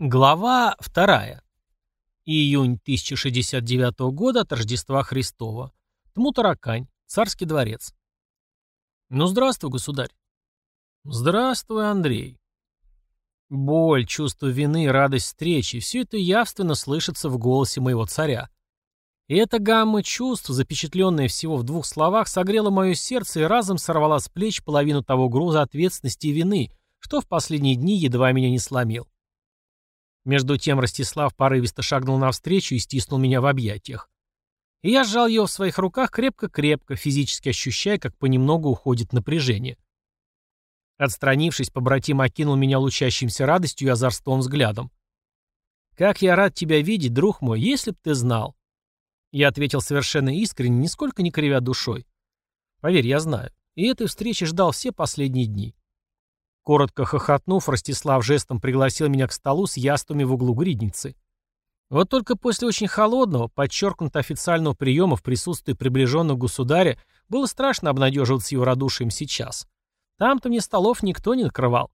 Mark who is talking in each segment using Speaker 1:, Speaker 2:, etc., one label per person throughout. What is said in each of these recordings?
Speaker 1: Глава 2. Июнь 1069 года от Рождества Христова. Тмутаракань, царский дворец. Ну, здравствуй, государь. Здравствуй, Андрей. Боль, чувство вины, радость встречи – все это явственно слышится в голосе моего царя. И эта гамма чувств, запечатленная всего в двух словах, согрела мое сердце и разом сорвала с плеч половину того груза ответственности и вины, что в последние дни едва меня не сломил. Между тем Ростислав порывисто шагнул навстречу и стиснул меня в объятиях. И я сжал его в своих руках крепко-крепко, физически ощущая, как понемногу уходит напряжение. Отстранившись, побратим окинул меня лучащимся радостью и озорством взглядом. «Как я рад тебя видеть, друг мой, если б ты знал!» Я ответил совершенно искренне, нисколько не кривя душой. «Поверь, я знаю. И этой встречи ждал все последние дни. Коротко хохотнув, Ростислав жестом пригласил меня к столу с яствами в углу гридницы. Вот только после очень холодного, подчеркнуто официального приема в присутствии приближенного государя было страшно обнадеживаться его радушием сейчас. Там-то мне столов никто не накрывал.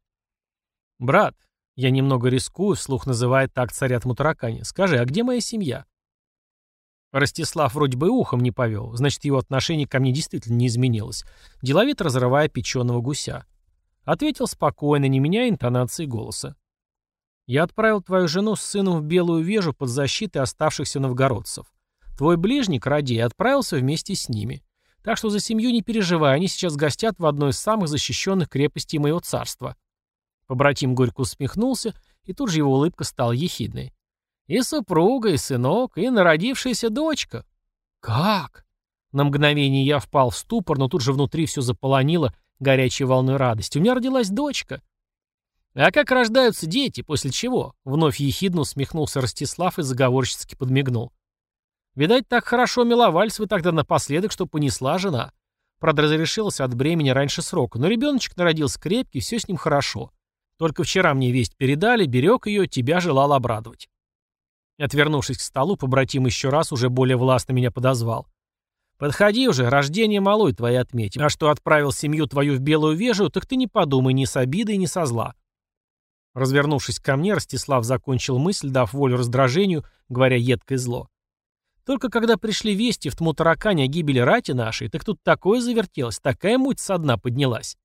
Speaker 1: «Брат, я немного рискую, вслух называет так царят Мутаракани. Скажи, а где моя семья?» Ростислав вроде бы ухом не повел, значит, его отношение ко мне действительно не изменилось, деловито разрывая печеного гуся. Ответил спокойно, не меняя интонации голоса. «Я отправил твою жену с сыном в Белую Вежу под защитой оставшихся новгородцев. Твой ближник, Радей, отправился вместе с ними. Так что за семью не переживай, они сейчас гостят в одной из самых защищенных крепостей моего царства». Побратим горько усмехнулся, и тут же его улыбка стала ехидной. «И супруга, и сынок, и народившаяся дочка». «Как?» На мгновение я впал в ступор, но тут же внутри все заполонило горячей волной радости. У меня родилась дочка. А как рождаются дети, после чего? Вновь ехидно усмехнулся Ростислав и заговорчески подмигнул. Видать, так хорошо миловались вы тогда напоследок, что понесла жена. Правда, разрешилась от бремени раньше срока, но ребеночек народился крепкий, все с ним хорошо. Только вчера мне весть передали, берег ее, тебя желал обрадовать. Отвернувшись к столу, побратим еще раз уже более властно меня подозвал. Подходи уже, рождение малой твоей отметим. А что отправил семью твою в белую вежу, так ты не подумай ни с обидой, ни со зла. Развернувшись ко мне, Ростислав закончил мысль, дав волю раздражению, говоря едкое зло. Только когда пришли вести в Тмутаракане о гибели рати нашей, так тут такое завертелось, такая муть со дна поднялась.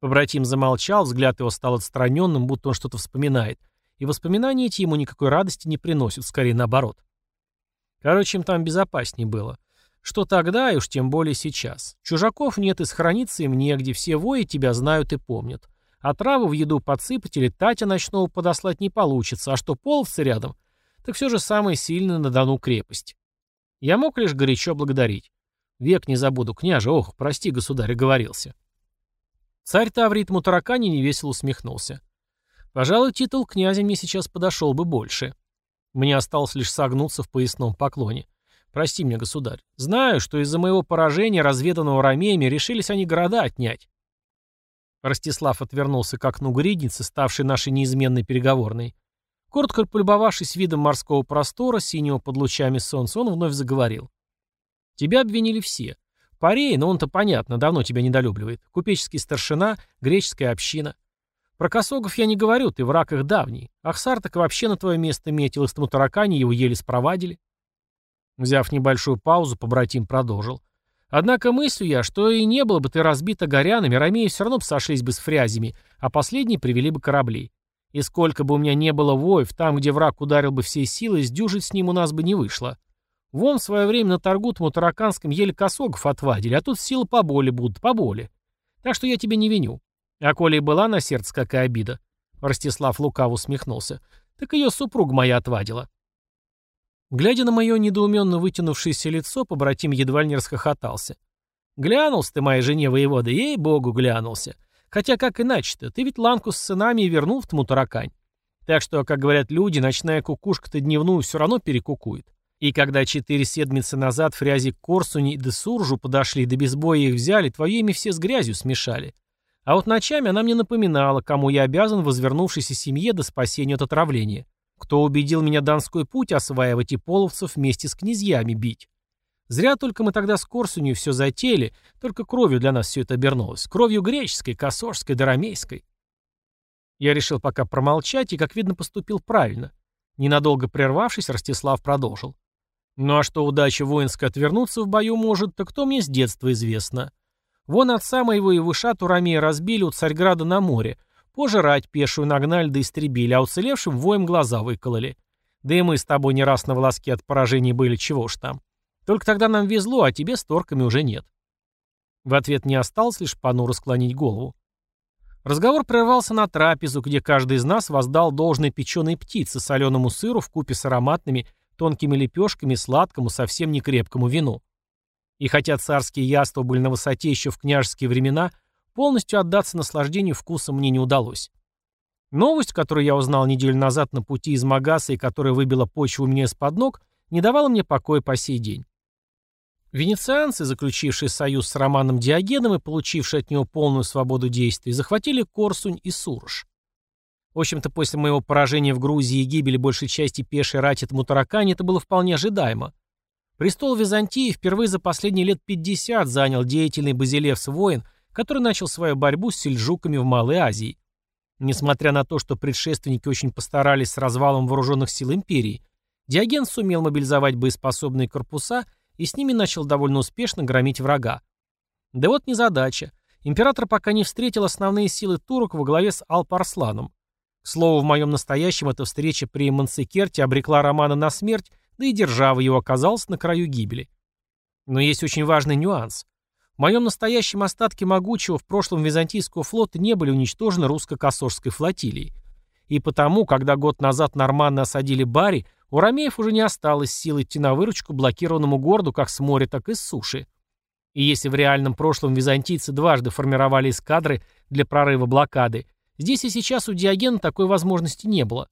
Speaker 1: Побратим замолчал, взгляд его стал отстраненным, будто он что-то вспоминает, и воспоминания эти ему никакой радости не приносят, скорее наоборот. Короче, им там безопаснее было. Что тогда, и уж тем более сейчас. Чужаков нет и схорониться им негде, все вои тебя знают и помнят. А траву в еду подсыпать или Татя ночного подослать не получится, а что половцы рядом, так все же самое сильное на Дону крепость. Я мог лишь горячо благодарить. Век не забуду, княже, ох, прости, государь, оговорился. Царь Таврит Мутаракани невесело усмехнулся. Пожалуй, титул князя мне сейчас подошел бы больше. Мне осталось лишь согнуться в поясном поклоне. Прости меня, государь. Знаю, что из-за моего поражения, разведанного ромеями, решились они города отнять. Ростислав отвернулся к окну гридницы, ставшей нашей неизменной переговорной. Коротко полюбовавшись видом морского простора, синего под лучами солнца, он вновь заговорил. «Тебя обвинили все. Парей, но он-то понятно, давно тебя недолюбливает. Купеческий старшина, греческая община. Про косогов я не говорю, ты враг их давний. Ахсар так вообще на твое место метил, и с таракани его еле спровадили. Взяв небольшую паузу, побратим продолжил. Однако мыслю я, что и не было бы ты разбито горянами, ромеи все равно бы сошлись бы с фрязями, а последние привели бы корабли. И сколько бы у меня не было воев, там, где враг ударил бы всей силой, сдюжить с ним у нас бы не вышло. Вон в свое время на торгу Тараканском еле косогов отвадили, а тут силы поболе будут, поболе. Так что я тебя не виню. А коли и была на сердце какая обида, Ростислав лукаво усмехнулся, так ее супруг моя отвадила. Глядя на мое недоуменно вытянувшееся лицо, побратим едва ли не расхохотался. «Глянулся ты моей жене воевода, ей-богу, глянулся. Хотя как иначе-то, ты ведь ланку с сынами вернул в Тмутаракань. Так что, как говорят люди, ночная кукушка-то дневную все равно перекукует. И когда четыре седмицы назад фрязи к Корсуни и Десуржу подошли, да без боя их взяли, твое имя все с грязью смешали. А вот ночами она мне напоминала, кому я обязан возвернувшейся семье до спасения от отравления. Кто убедил меня Донской путь осваивать и половцев вместе с князьями бить? Зря только мы тогда с Корсунью все затеяли, только кровью для нас все это обернулось. Кровью греческой, косожской, дарамейской. Я решил пока промолчать и, как видно, поступил правильно. Ненадолго прервавшись, Ростислав продолжил. Ну а что удача воинская отвернуться в бою может, то кто мне с детства известно. Вон отца моего и вышату Ромея разбили у Царьграда на море. Пожирать пешую нагнали да истребили, а уцелевшим воем глаза выкололи. Да и мы с тобой не раз на волоске от поражений были, чего ж там. Только тогда нам везло, а тебе с торками уже нет. В ответ не осталось лишь понуро склонить голову. Разговор прервался на трапезу, где каждый из нас воздал должной печеной птице, соленому сыру в купе с ароматными, тонкими лепешками сладкому, совсем не крепкому вину. И хотя царские яства были на высоте еще в княжеские времена, полностью отдаться наслаждению вкусом мне не удалось. Новость, которую я узнал неделю назад на пути из Магаса и которая выбила почву у меня из-под ног, не давала мне покоя по сей день. Венецианцы, заключившие союз с Романом Диогеном и получившие от него полную свободу действий, захватили Корсунь и Сурож. В общем-то, после моего поражения в Грузии и гибели большей части пешей рати Тмутаракани это было вполне ожидаемо. Престол Византии впервые за последние лет 50 занял деятельный базилевс-воин, который начал свою борьбу с сельджуками в Малой Азии. Несмотря на то, что предшественники очень постарались с развалом вооруженных сил империи, Диоген сумел мобилизовать боеспособные корпуса и с ними начал довольно успешно громить врага. Да вот незадача. Император пока не встретил основные силы турок во главе с Алп-Арсланом. К слову, в моем настоящем эта встреча при Мансекерте обрекла Романа на смерть, да и держава его оказалась на краю гибели. Но есть очень важный нюанс. В моем настоящем остатке могучего в прошлом византийского флота не были уничтожены русско-косожской флотилией. И потому, когда год назад норманны осадили Бари, у ромеев уже не осталось сил идти на выручку блокированному городу как с моря, так и с суши. И если в реальном прошлом византийцы дважды формировали эскадры для прорыва блокады, здесь и сейчас у Диогена такой возможности не было.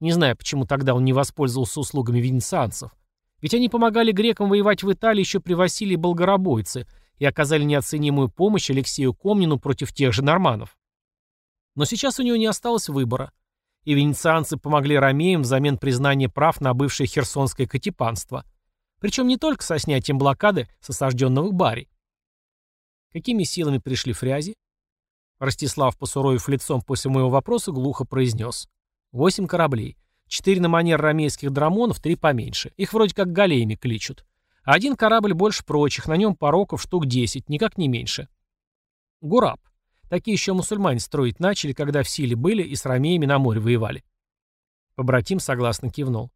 Speaker 1: Не знаю, почему тогда он не воспользовался услугами венецианцев. Ведь они помогали грекам воевать в Италии еще при Василии Болгоробойце и оказали неоценимую помощь Алексею Комнину против тех же норманов. Но сейчас у него не осталось выбора. И венецианцы помогли ромеям взамен признания прав на бывшее херсонское катепанство. Причем не только со снятием блокады с осажденного Бари. Какими силами пришли фрязи? Ростислав, посуровив лицом после моего вопроса, глухо произнес. Восемь кораблей. Четыре на манер ромейских драмонов, три поменьше. Их вроде как галеями кличут. Один корабль больше прочих, на нем пороков штук десять, никак не меньше. Гураб. Такие еще мусульмане строить начали, когда в силе были и с ромеями на море воевали. Побратим согласно кивнул.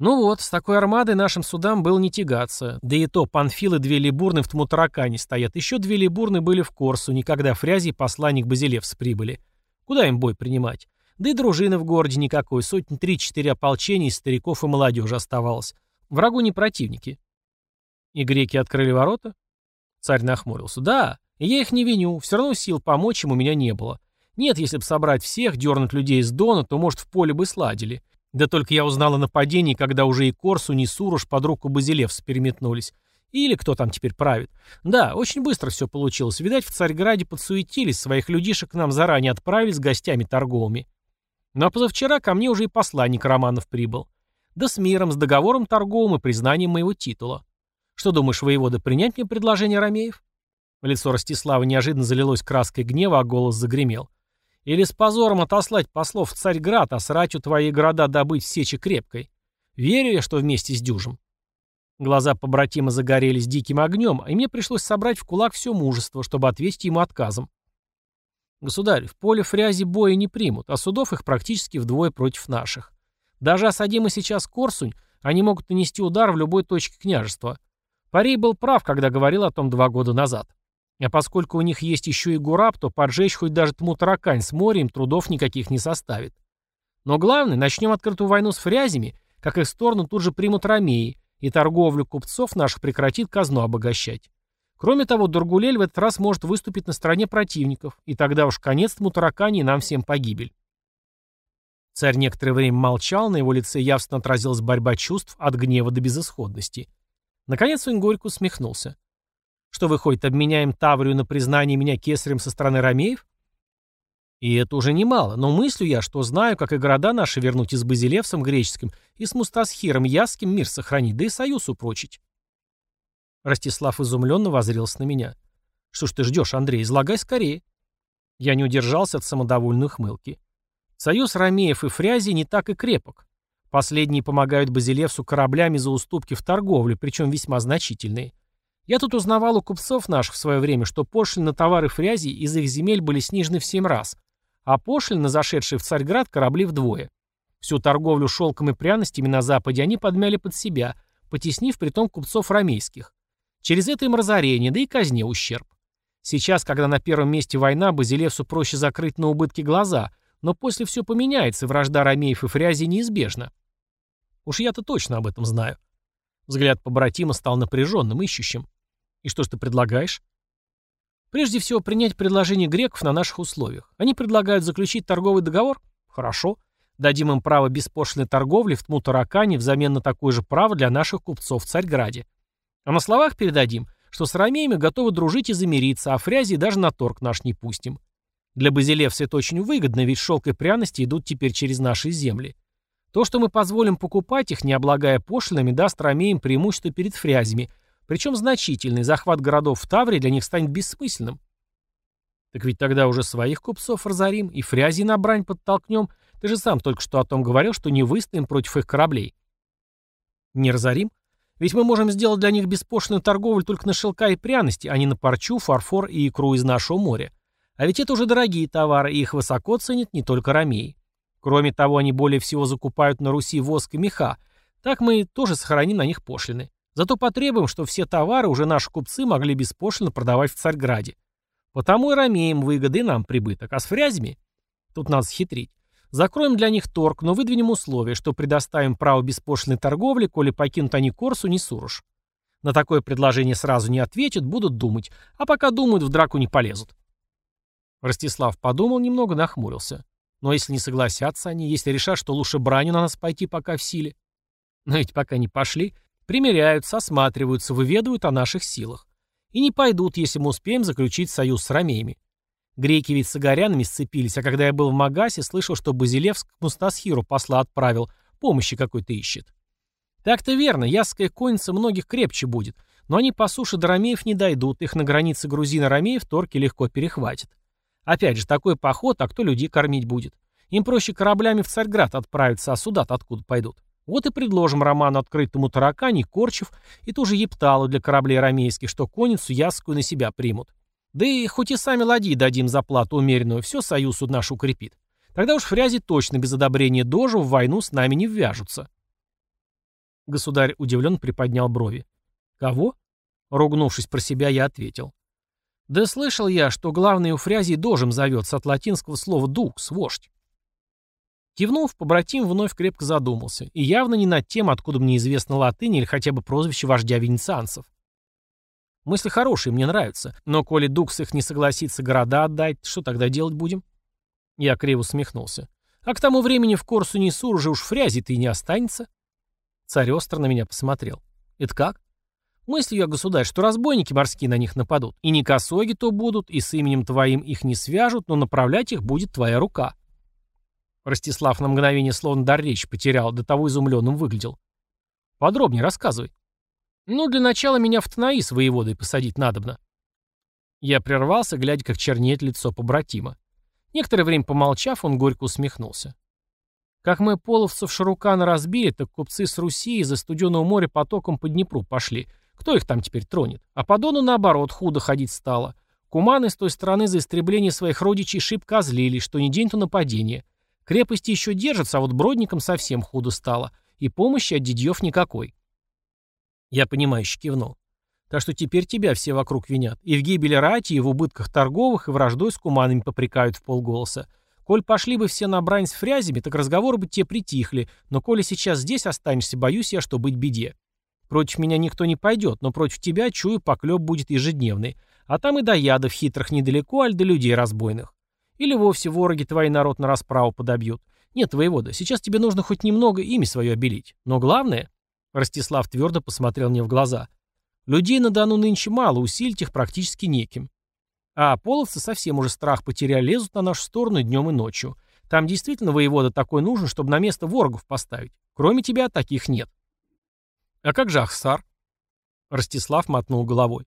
Speaker 1: Ну вот, с такой армадой нашим судам было не тягаться. Да и то, панфилы две либурны в Тмутаракане стоят. Еще две либурны были в Корсу, никогда Фрязи и посланник Базилевс прибыли. Куда им бой принимать? Да и дружины в городе никакой, сотни три-четыре ополчений из стариков и молодежи оставалось. Врагу не противники. И греки открыли ворота? Царь нахмурился. Да, я их не виню, все равно сил помочь им у меня не было. Нет, если бы собрать всех, дернуть людей из Дона, то, может, в поле бы сладили. Да только я узнал о нападении, когда уже и Корсу, и Суруш под руку Базилевс переметнулись. Или кто там теперь правит. Да, очень быстро все получилось. Видать, в Царьграде подсуетились, своих людишек к нам заранее отправили с гостями торговыми. Ну а позавчера ко мне уже и посланник Романов прибыл. Да с миром, с договором торговым и признанием моего титула. Что думаешь, воевода, принять мне предложение Ромеев? Лицо Ростислава неожиданно залилось краской гнева, а голос загремел. Или с позором отослать послов в Царьград, а с ратью твои города добыть в сече крепкой. Верю я, что вместе с дюжем. Глаза побратима загорелись диким огнем, и мне пришлось собрать в кулак все мужество, чтобы ответить ему отказом. Государь, в поле фрязи боя не примут, а судов их практически вдвое против наших. Даже осадимы сейчас Корсунь, они могут нанести удар в любой точке княжества. Парей был прав, когда говорил о том два года назад. А поскольку у них есть еще и Гураб, то поджечь хоть даже Тмутаракань с морем трудов никаких не составит. Но главное, начнем открытую войну с фрязями, как их сторону тут же примут ромеи, и торговлю купцов наших прекратит казну обогащать. Кроме того, Дургулель в этот раз может выступить на стороне противников, и тогда уж конец тому таракани и нам всем погибель. Царь некоторое время молчал, на его лице явственно отразилась борьба чувств от гнева до безысходности. Наконец он горько усмехнулся. Что выходит, обменяем Таврию на признание меня кесарем со стороны ромеев? И это уже немало, но мыслю я, что знаю, как и города наши вернуть и с Базилевсом греческим, и с Мустасхиром Яским мир сохранить, да и союз упрочить. Ростислав изумленно возрился на меня. «Что ж ты ждешь, Андрей? Излагай скорее». Я не удержался от самодовольной хмылки. Союз Ромеев и Фрязи не так и крепок. Последние помогают Базилевсу кораблями за уступки в торговле, причем весьма значительные. Я тут узнавал у купцов наших в свое время, что пошлины на товары Фрязи из их земель были снижены в семь раз, а пошлины на зашедшие в Царьград корабли вдвое. Всю торговлю шелком и пряностями на Западе они подмяли под себя, потеснив притом купцов ромейских. Через это им разорение, да и казне ущерб. Сейчас, когда на первом месте война, Базилевсу проще закрыть на убытки глаза, но после все поменяется, вражда ромеев и фрязи неизбежна. Уж я-то точно об этом знаю. Взгляд побратима стал напряженным, ищущим. И что ж ты предлагаешь? Прежде всего, принять предложение греков на наших условиях. Они предлагают заключить торговый договор? Хорошо. Дадим им право беспошлиной торговли в Тмутаракане взамен на такое же право для наших купцов в Царьграде. А на словах передадим, что с ромеями готовы дружить и замириться, а фрязи даже на торг наш не пустим. Для Базилевса это очень выгодно, ведь шелк и пряности идут теперь через наши земли. То, что мы позволим покупать их, не облагая пошлинами, даст ромеям преимущество перед фрязями, причем значительный, захват городов в Тавре для них станет бессмысленным. Так ведь тогда уже своих купцов разорим и фрязи на брань подтолкнем. Ты же сам только что о том говорил, что не выстоим против их кораблей. Не разорим? Ведь мы можем сделать для них беспошлинную торговлю только на шелка и пряности, а не на парчу, фарфор и икру из нашего моря. А ведь это уже дорогие товары, и их высоко ценят не только ромеи. Кроме того, они более всего закупают на Руси воск и меха. Так мы тоже сохраним на них пошлины. Зато потребуем, чтобы все товары уже наши купцы могли беспошлино продавать в Царьграде. Потому и ромеем выгоды нам прибыток. А с фрязями? Тут надо схитрить. Закроем для них торг, но выдвинем условие, что предоставим право беспошлиной торговли, коли покинут они Корсу, не Суруш. На такое предложение сразу не ответят, будут думать, а пока думают, в драку не полезут. Ростислав подумал немного, нахмурился. Но если не согласятся они, если решат, что лучше браню на нас пойти пока в силе. Но ведь пока не пошли, примеряются, осматриваются, выведывают о наших силах. И не пойдут, если мы успеем заключить союз с ромеями. Греки ведь с агарянами сцепились, а когда я был в Магасе, слышал, что Базилевск к Мустасхиру посла отправил, помощи какой-то ищет. Так-то верно, ясская конница многих крепче будет, но они по суше до ромеев не дойдут, их на границе грузина-ромеев торки легко перехватят. Опять же, такой поход, а кто людей кормить будет? Им проще кораблями в Царьград отправиться, а сюда-то откуда пойдут? Вот и предложим Роману открытому таракани, Корчев и ту же Епталу для кораблей ромейских, что конницу яскую на себя примут. Да и хоть и сами ладьи дадим за плату умеренную, все союз наш укрепит. Тогда уж фрязи точно без одобрения дожу в войну с нами не ввяжутся. Государь удивленно приподнял брови. Кого? Ругнувшись про себя, я ответил. Да слышал я, что главный у фрязи дожем зовется от латинского слова «дукс» — вождь. Кивнув, побратим вновь крепко задумался, и явно не над тем, откуда мне известно латынь или хотя бы прозвище вождя венецианцев. Мысли хорошие, мне нравятся, но коли Дукс их не согласится города отдать, что тогда делать будем? Я криво усмехнулся. А к тому времени в Корсу Несур уже уж фрязи-то и не останется. Царь остро на меня посмотрел. Это как? Мыслью я, государь, что разбойники морские на них нападут. И не косоги то будут, и с именем твоим их не свяжут, но направлять их будет твоя рука. Ростислав на мгновение словно дар речи потерял, до того изумленным выглядел. Подробнее рассказывай. Ну, для начала меня в Танаи с воеводой посадить надобно. Я прервался, глядя, как чернеет лицо побратима. Некоторое время помолчав, он горько усмехнулся. Как мы половцев Шарукана разбили, так купцы с Руси из-за студеного моря потоком по Днепру пошли — кто их там теперь тронет? А по Дону, наоборот, худо ходить стало. Куманы с той стороны за истребление своих родичей шибко озлились, что не день, то нападение. Крепости еще держатся, а вот бродникам совсем худо стало. И помощи от дедьев никакой. Я понимающе кивнул. Так что теперь тебя все вокруг винят. И в гибели рати, и в убытках торговых, и враждой с куманами попрекают в полголоса. Коль пошли бы все на брань с фрязями, так разговоры бы те притихли, но коли сейчас здесь останешься, боюсь я, что быть беде. Против меня никто не пойдет, но против тебя, чую, поклеп будет ежедневный. А там и до ядов хитрых недалеко, аль до людей разбойных. Или вовсе вороги твои народ на расправу подобьют. Нет, воевода, сейчас тебе нужно хоть немного имя свое обелить. Но главное...» Ростислав твердо посмотрел мне в глаза. «Людей на Дону нынче мало, усилить их практически неким. А половцы совсем уже страх потеряли, лезут на нашу сторону днем и ночью. Там действительно воевода такой нужен, чтобы на место ворогов поставить. Кроме тебя таких нет». «А как же Ахсар?» Ростислав мотнул головой.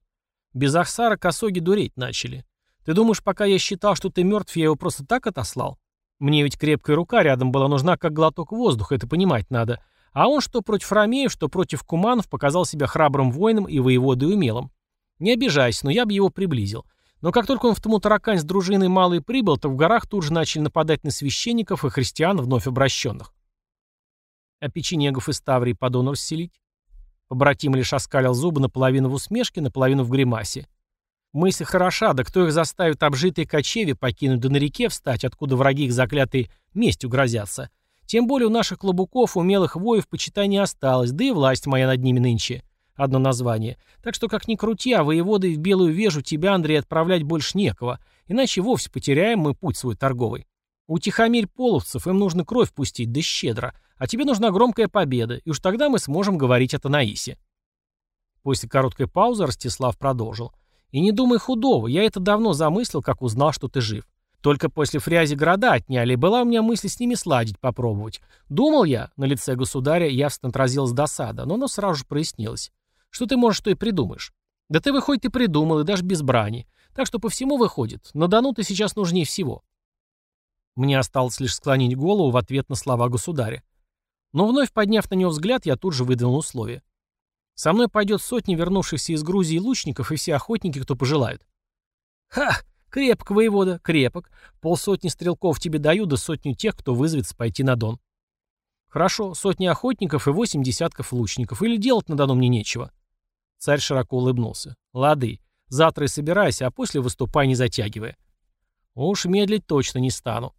Speaker 1: «Без Ахсара косоги дуреть начали. Ты думаешь, пока я считал, что ты мертв, я его просто так отослал? Мне ведь крепкая рука рядом была нужна, как глоток воздуха, это понимать надо. А он что против ромеев, что против куманов показал себя храбрым воином и воеводой умелым. Не обижайся, но я бы его приблизил. Но как только он в тому таракань с дружиной малый прибыл, то в горах тут же начали нападать на священников и христиан, вновь обращенных. А печенегов из Таврии по Дону расселить? Побратим лишь оскалил зубы наполовину в усмешке, наполовину в гримасе. Мысль хороша, да кто их заставит обжитые кочеви покинуть да на реке встать, откуда враги их заклятой местью грозятся? Тем более у наших клобуков умелых воев почитай не осталось, да и власть моя над ними нынче. Одно название. Так что как ни крути, а воеводой в белую вежу тебя, Андрей, отправлять больше некого. Иначе вовсе потеряем мы путь свой торговый. Утихомирь половцев, им нужно кровь пустить, да щедро. А тебе нужна громкая победа, и уж тогда мы сможем говорить о Танаисе. После короткой паузы Ростислав продолжил. И не думай худого, я это давно замыслил, как узнал, что ты жив. Только после фрязи города отняли, была у меня мысль с ними сладить, попробовать. Думал я, на лице государя явственно отразилась досада, но оно сразу же прояснилось. Что ты можешь, что и придумаешь. Да ты, выходит, и придумал, и даже без брани. Так что по всему выходит. На Дону ты сейчас нужнее всего. Мне осталось лишь склонить голову в ответ на слова государя. Но вновь подняв на него взгляд, я тут же выдвинул условие. Со мной пойдет сотни вернувшихся из Грузии лучников и все охотники, кто пожелает. Ха! Крепок, воевода, крепок. Полсотни стрелков тебе даю, да сотню тех, кто вызовется пойти на Дон. Хорошо, сотни охотников и восемь десятков лучников. Или делать на Дону мне нечего. Царь широко улыбнулся. Лады. Завтра и собирайся, а после выступай, не затягивая. Уж медлить точно не стану.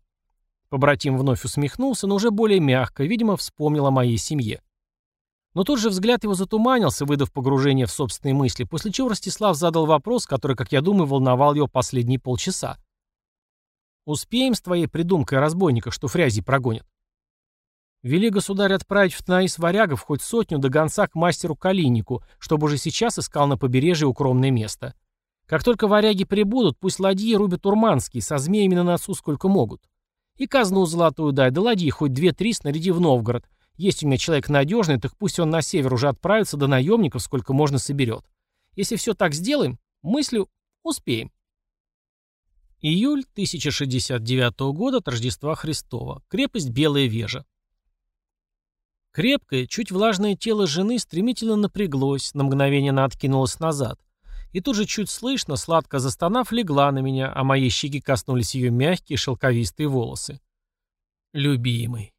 Speaker 1: Побратим вновь усмехнулся, но уже более мягко, видимо, вспомнил о моей семье. Но тут же взгляд его затуманился, выдав погружение в собственные мысли, после чего Ростислав задал вопрос, который, как я думаю, волновал его последние полчаса. «Успеем с твоей придумкой разбойника, что фрязи прогонят?» «Вели государь отправить в Танаис варягов хоть сотню до гонца к мастеру Калинику, чтобы уже сейчас искал на побережье укромное место. Как только варяги прибудут, пусть ладьи рубят урманские, со змеями на носу сколько могут. И казну золотую дай, да ладьи хоть две-три снаряди в Новгород, есть у меня человек надежный, так пусть он на север уже отправится, до наемников сколько можно соберет. Если все так сделаем, мыслю, успеем. Июль 1069 года от Рождества Христова. Крепость Белая Вежа. Крепкое, чуть влажное тело жены стремительно напряглось, на мгновение она откинулась назад. И тут же чуть слышно, сладко застонав, легла на меня, а мои щеки коснулись ее мягкие шелковистые волосы. Любимый.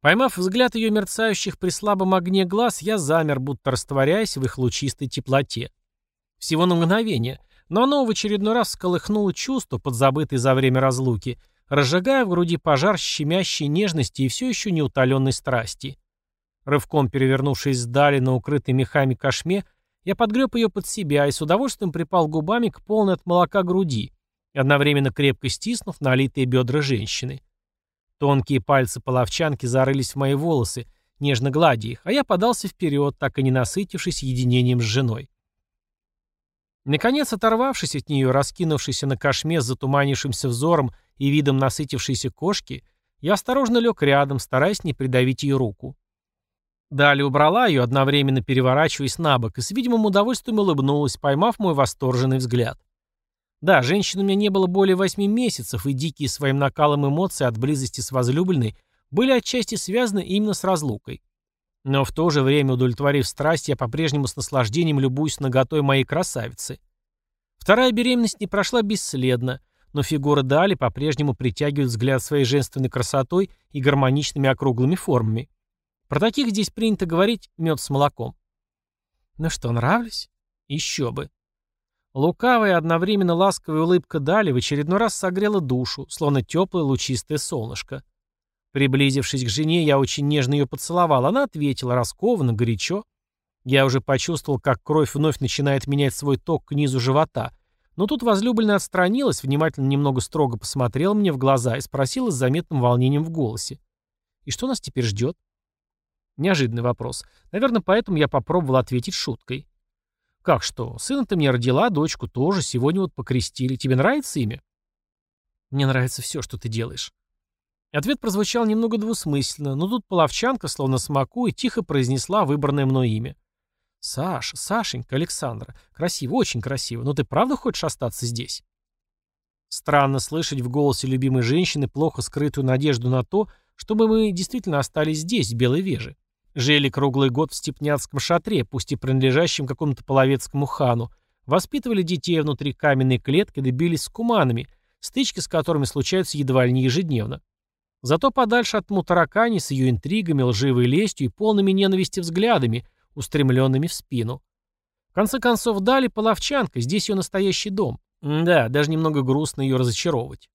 Speaker 1: Поймав взгляд ее мерцающих при слабом огне глаз, я замер, будто растворяясь в их лучистой теплоте. Всего на мгновение, но оно в очередной раз сколыхнуло чувство, подзабытое за время разлуки, разжигая в груди пожар щемящей нежности и все еще неутоленной страсти. Рывком перевернувшись сдали на укрытой мехами кошме, я подгреб ее под себя и с удовольствием припал губами к полной от молока груди, одновременно крепко стиснув налитые бедра женщины. Тонкие пальцы половчанки зарылись в мои волосы, нежно гладя их, а я подался вперед, так и не насытившись единением с женой. Наконец, оторвавшись от нее, раскинувшись на кошме с затуманившимся взором и видом насытившейся кошки, я осторожно лег рядом, стараясь не придавить ее руку. Далее убрала ее, одновременно переворачиваясь на бок, и с видимым удовольствием улыбнулась, поймав мой восторженный взгляд. Да, женщин у меня не было более восьми месяцев, и дикие своим накалом эмоции от близости с возлюбленной были отчасти связаны именно с разлукой. Но в то же время, удовлетворив страсть, я по-прежнему с наслаждением любуюсь наготой моей красавицы. Вторая беременность не прошла бесследно, но фигура Дали по-прежнему притягивает взгляд своей женственной красотой и гармоничными округлыми формами. Про таких здесь принято говорить мед с молоком. Ну что, нравлюсь? Еще бы. Лукавая одновременно ласковая улыбка Дали в очередной раз согрела душу, словно теплое лучистое солнышко. Приблизившись к жене, я очень нежно ее поцеловал. Она ответила, раскованно, горячо. Я уже почувствовал, как кровь вновь начинает менять свой ток к низу живота. Но тут возлюбленная отстранилась, внимательно немного строго посмотрела мне в глаза и спросила с заметным волнением в голосе. «И что нас теперь ждет?» Неожиданный вопрос. Наверное, поэтому я попробовал ответить шуткой. «Как что? Сына ты мне родила, дочку тоже. Сегодня вот покрестили. Тебе нравится имя?» «Мне нравится все, что ты делаешь». Ответ прозвучал немного двусмысленно, но тут половчанка, словно смакуя, тихо произнесла выбранное мной имя. «Саша, Сашенька, Александра. Красиво, очень красиво. Но ты правда хочешь остаться здесь?» Странно слышать в голосе любимой женщины плохо скрытую надежду на то, чтобы мы действительно остались здесь, в Белой Веже. Жили круглый год в степняцком шатре, пусть и принадлежащем какому-то половецкому хану, воспитывали детей внутри каменной клетки, добились с куманами, стычки с которыми случаются едва ли не ежедневно. Зато подальше от Мутаракани с ее интригами, лживой лестью и полными ненависти взглядами, устремленными в спину. В конце концов, дали половчанка, здесь ее настоящий дом. Да, даже немного грустно ее разочаровывать.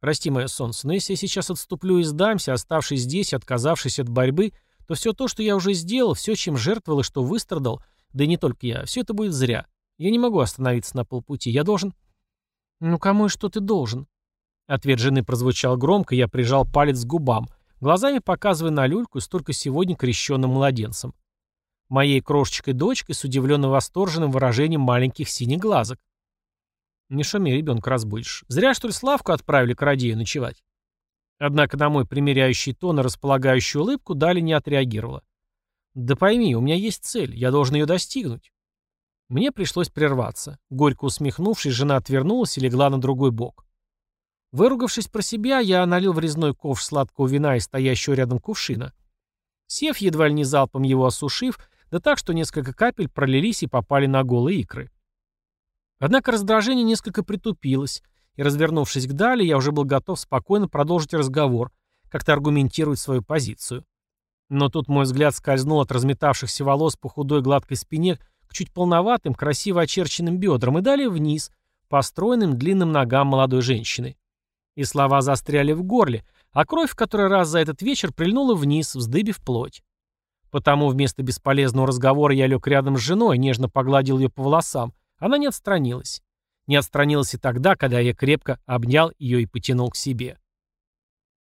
Speaker 1: Прости, мое солнце, но если я сейчас отступлю и сдамся, оставшись здесь, отказавшись от борьбы, то все то, что я уже сделал, все, чем жертвовал и что выстрадал, да и не только я, все это будет зря. Я не могу остановиться на полпути. Я должен... Ну кому и что ты должен? Ответ жены прозвучал громко, я прижал палец к губам, глазами показывая на люльку с только сегодня крещенным младенцем. Моей крошечкой дочкой с удивленно восторженным выражением маленьких синих глазок. Не шуми, ребенка разбудишь. Зря, что ли, Славку отправили к Радею ночевать. Однако на мой примиряющий тон и располагающую улыбку Дали не отреагировала. «Да пойми, у меня есть цель, я должен ее достигнуть». Мне пришлось прерваться. Горько усмехнувшись, жена отвернулась и легла на другой бок. Выругавшись про себя, я налил в резной ковш сладкого вина и стоящего рядом кувшина. Сев, едва ли не залпом его осушив, да так, что несколько капель пролились и попали на голые икры. Однако раздражение несколько притупилось, и, развернувшись к Дали, я уже был готов спокойно продолжить разговор, как-то аргументировать свою позицию. Но тут мой взгляд скользнул от разметавшихся волос по худой гладкой спине к чуть полноватым, красиво очерченным бедрам и далее вниз, по стройным длинным ногам молодой женщины. И слова застряли в горле, а кровь в который раз за этот вечер прильнула вниз, вздыбив плоть. Потому вместо бесполезного разговора я лег рядом с женой, нежно погладил ее по волосам, она не отстранилась. Не отстранилась и тогда, когда я крепко обнял ее и потянул к себе.